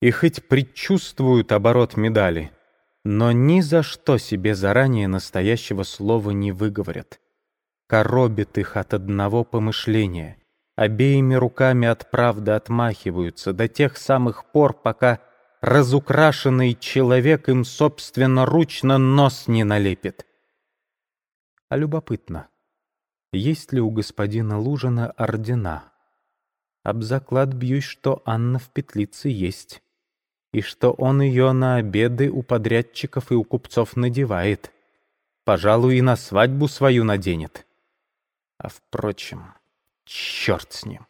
и хоть предчувствуют оборот медали, но ни за что себе заранее настоящего слова не выговорят. Коробит их от одного помышления, обеими руками от правды отмахиваются до тех самых пор, пока разукрашенный человек им собственноручно нос не налепит. А любопытно, есть ли у господина Лужина ордена? Об заклад бьюсь, что Анна в петлице есть, и что он ее на обеды у подрядчиков и у купцов надевает. Пожалуй, и на свадьбу свою наденет. А впрочем, черт с ним.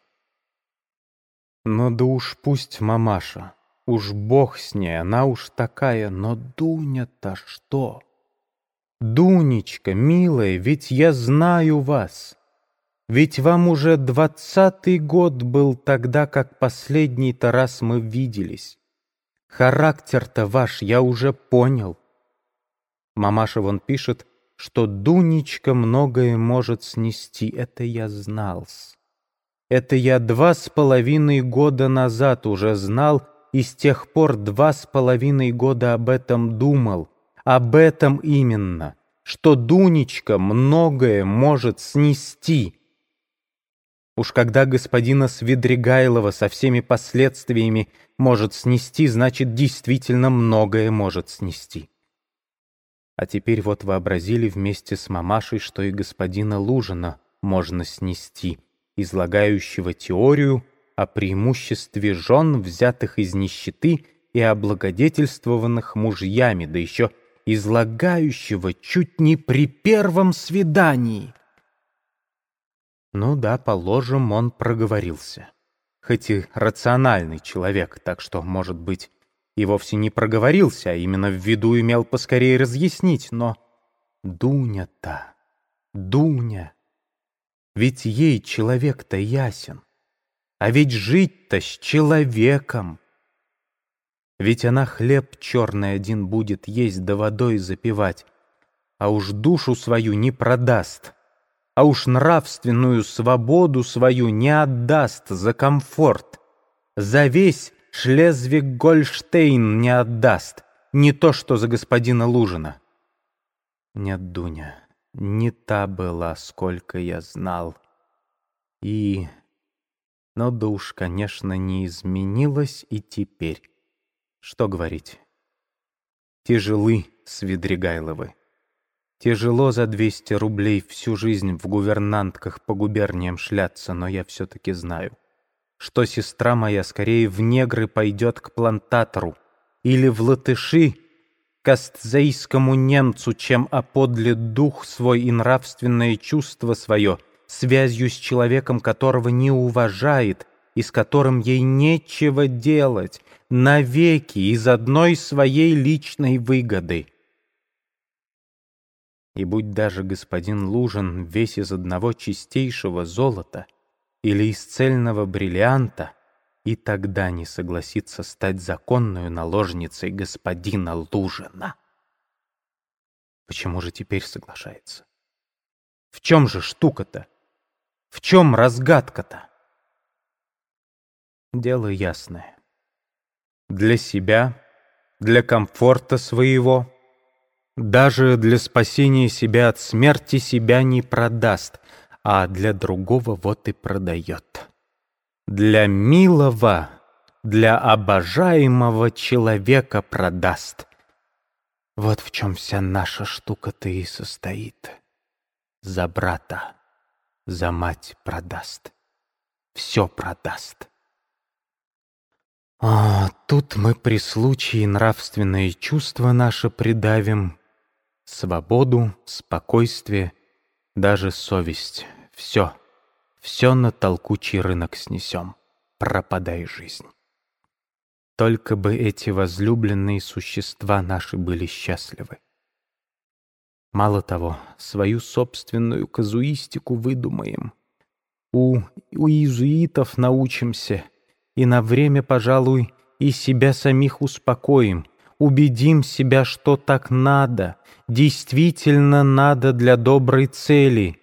Ну да уж пусть мамаша, уж бог с ней, она уж такая, но Дуня-то что? Дунечка, милая, ведь я знаю вас. Ведь вам уже двадцатый год был тогда, как последний-то раз мы виделись. Характер-то ваш я уже понял. Мамаша вон пишет, что Дунечка многое может снести. Это я знал. Это я два с половиной года назад уже знал и с тех пор два с половиной года об этом думал. Об этом именно, что Дунечка многое может снести. Уж когда господина Свидригайлова со всеми последствиями может снести, значит, действительно многое может снести. А теперь вот вообразили вместе с мамашей, что и господина Лужина можно снести, излагающего теорию о преимуществе жен, взятых из нищеты и облагодетельствованных мужьями, да еще излагающего чуть не при первом свидании. Ну да, положим, он проговорился. Хоть и рациональный человек, так что, может быть, и вовсе не проговорился, а именно в виду имел поскорее разъяснить, но Дуня-то, Дуня, ведь ей человек-то ясен, а ведь жить-то с человеком. Ведь она хлеб черный один будет есть да водой запивать, а уж душу свою не продаст а уж нравственную свободу свою не отдаст за комфорт. За весь Шлезвиг-Гольштейн не отдаст, не то что за господина Лужина. Нет, Дуня, не та была, сколько я знал. И... Но да уж, конечно, не изменилась и теперь. Что говорить? Тяжелы Свидригайловы. Тяжело за 200 рублей всю жизнь в гувернантках по губерниям шляться, но я все-таки знаю, что сестра моя скорее в негры пойдет к плантатору или в латыши к астзейскому немцу, чем оподлит дух свой и нравственное чувство свое связью с человеком, которого не уважает и с которым ей нечего делать навеки из одной своей личной выгоды. И будь даже господин Лужин весь из одного чистейшего золота или из цельного бриллианта, и тогда не согласится стать законной наложницей господина Лужина. Почему же теперь соглашается? В чем же штука-то? В чем разгадка-то? Дело ясное. Для себя, для комфорта своего — даже для спасения себя от смерти себя не продаст, а для другого вот и продает. Для милого, для обожаемого человека продаст. Вот в чем вся наша штука-то и состоит. За брата, за мать продаст. Все продаст. А тут мы при случае нравственные чувства наши придавим, свободу, спокойствие, даже совесть. Все, все на толкучий рынок снесем. Пропадай жизнь. Только бы эти возлюбленные существа наши были счастливы. Мало того, свою собственную казуистику выдумаем. У, у иезуитов научимся, и на время, пожалуй, и себя самих успокоим — убедим себя, что так надо, действительно надо для доброй цели,